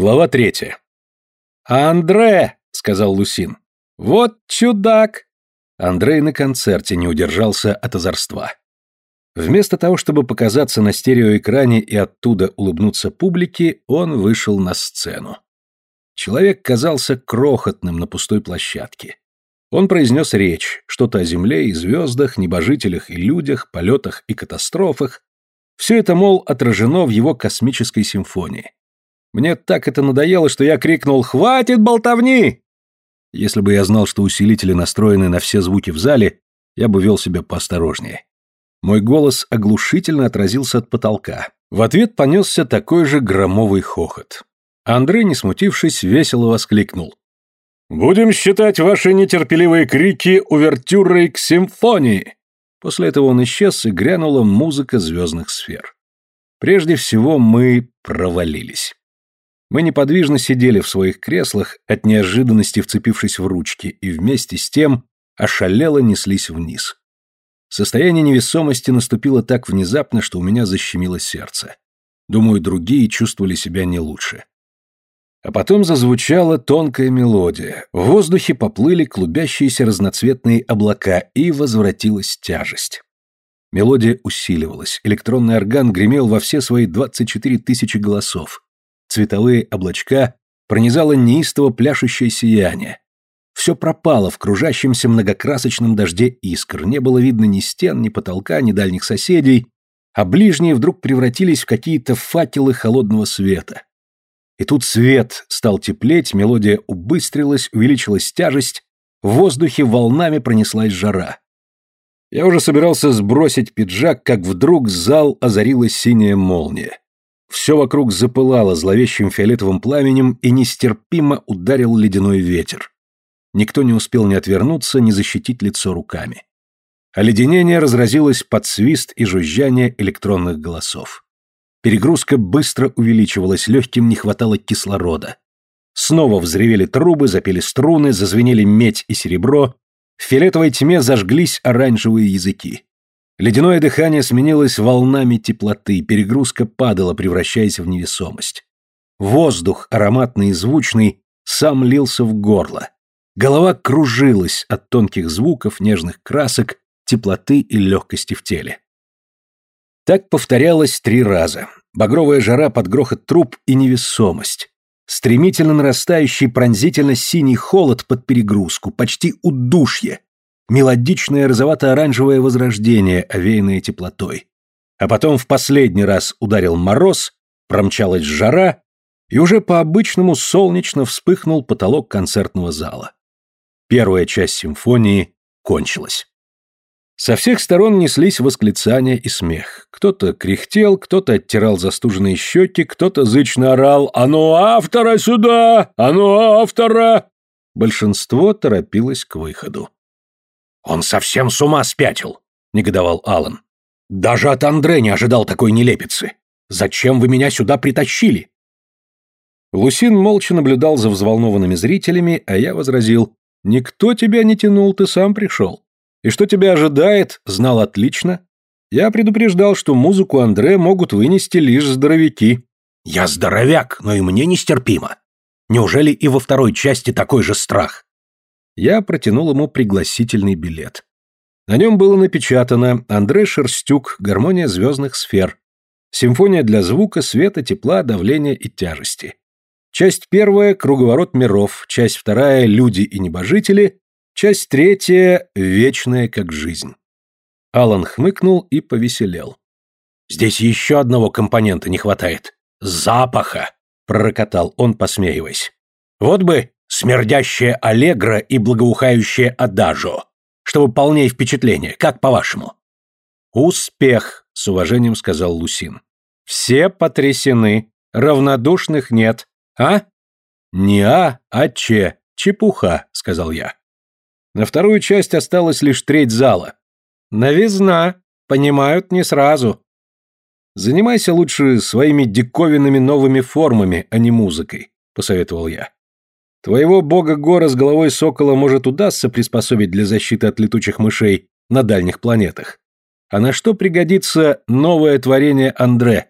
Глава третья. «Андре!» — сказал Лусин. «Вот чудак!» Андрей на концерте не удержался от озорства. Вместо того, чтобы показаться на стереоэкране и оттуда улыбнуться публике, он вышел на сцену. Человек казался крохотным на пустой площадке. Он произнес речь, что-то о Земле и звездах, небожителях и людях, полетах и катастрофах. Все это, мол, отражено в его космической симфонии. Мне так это надоело, что я крикнул «Хватит болтовни!». Если бы я знал, что усилители настроены на все звуки в зале, я бы вел себя поосторожнее. Мой голос оглушительно отразился от потолка. В ответ понесся такой же громовый хохот. Андрей, не смутившись, весело воскликнул. «Будем считать ваши нетерпеливые крики увертюрой к симфонии!» После этого он исчез, и грянула музыка звездных сфер. Прежде всего мы провалились. Мы неподвижно сидели в своих креслах, от неожиданности вцепившись в ручки, и вместе с тем ошалело неслись вниз. Состояние невесомости наступило так внезапно, что у меня защемило сердце. Думаю, другие чувствовали себя не лучше. А потом зазвучала тонкая мелодия, в воздухе поплыли клубящиеся разноцветные облака, и возвратилась тяжесть. Мелодия усиливалась, электронный орган гремел во все свои 24 тысячи голосов, цветовые облачка пронизало неистово пляшущее сияние. Все пропало в кружащемся многокрасочном дожде искр, не было видно ни стен, ни потолка, ни дальних соседей, а ближние вдруг превратились в какие-то факелы холодного света. И тут свет стал теплеть, мелодия убыстрилась, увеличилась тяжесть, в воздухе волнами пронеслась жара. Я уже собирался сбросить пиджак, как вдруг зал озарилась синяя молния. Все вокруг запылало зловещим фиолетовым пламенем и нестерпимо ударил ледяной ветер. Никто не успел ни отвернуться, ни защитить лицо руками. Оледенение разразилось под свист и жужжание электронных голосов. Перегрузка быстро увеличивалась, легким не хватало кислорода. Снова взревели трубы, запели струны, зазвенели медь и серебро. В фиолетовой тьме зажглись оранжевые языки. Ледяное дыхание сменилось волнами теплоты, перегрузка падала, превращаясь в невесомость. Воздух, ароматный и звучный, сам лился в горло. Голова кружилась от тонких звуков, нежных красок, теплоты и легкости в теле. Так повторялось три раза. Багровая жара под грохот труб и невесомость. Стремительно нарастающий пронзительно-синий холод под перегрузку, почти удушье, мелодичное розовато-оранжевое возрождение, овеянное теплотой. А потом в последний раз ударил мороз, промчалась жара, и уже по-обычному солнечно вспыхнул потолок концертного зала. Первая часть симфонии кончилась. Со всех сторон неслись восклицания и смех. Кто-то кряхтел, кто-то оттирал застуженные щеки, кто-то зычно орал «А ну автора сюда! А ну автора!» Большинство торопилось к выходу. «Он совсем с ума спятил», — негодовал Алан. «Даже от Андре не ожидал такой нелепицы. Зачем вы меня сюда притащили?» Лусин молча наблюдал за взволнованными зрителями, а я возразил. «Никто тебя не тянул, ты сам пришел. И что тебя ожидает, знал отлично. Я предупреждал, что музыку Андре могут вынести лишь здоровяки». «Я здоровяк, но и мне нестерпимо. Неужели и во второй части такой же страх?» Я протянул ему пригласительный билет. На нем было напечатано «Андре Шерстюк. Гармония звездных сфер. Симфония для звука, света, тепла, давления и тяжести». Часть первая – «Круговорот миров», часть вторая – «Люди и небожители», часть третья – «Вечная как жизнь». Алан хмыкнул и повеселел. «Здесь еще одного компонента не хватает. Запаха!» – пророкотал он, посмеиваясь. «Вот бы смердящее аллегро и благоухающее адажо, чтобы полнее впечатление, как по-вашему?» «Успех», — с уважением сказал Лусин. «Все потрясены, равнодушных нет, а?» «Не а, а че, чепуха», — сказал я. На вторую часть осталась лишь треть зала. Новизна, понимают не сразу. Занимайся лучше своими диковинными новыми формами, а не музыкой, посоветовал я. Твоего бога Гора с головой сокола может удастся приспособить для защиты от летучих мышей на дальних планетах. А на что пригодится новое творение Андре?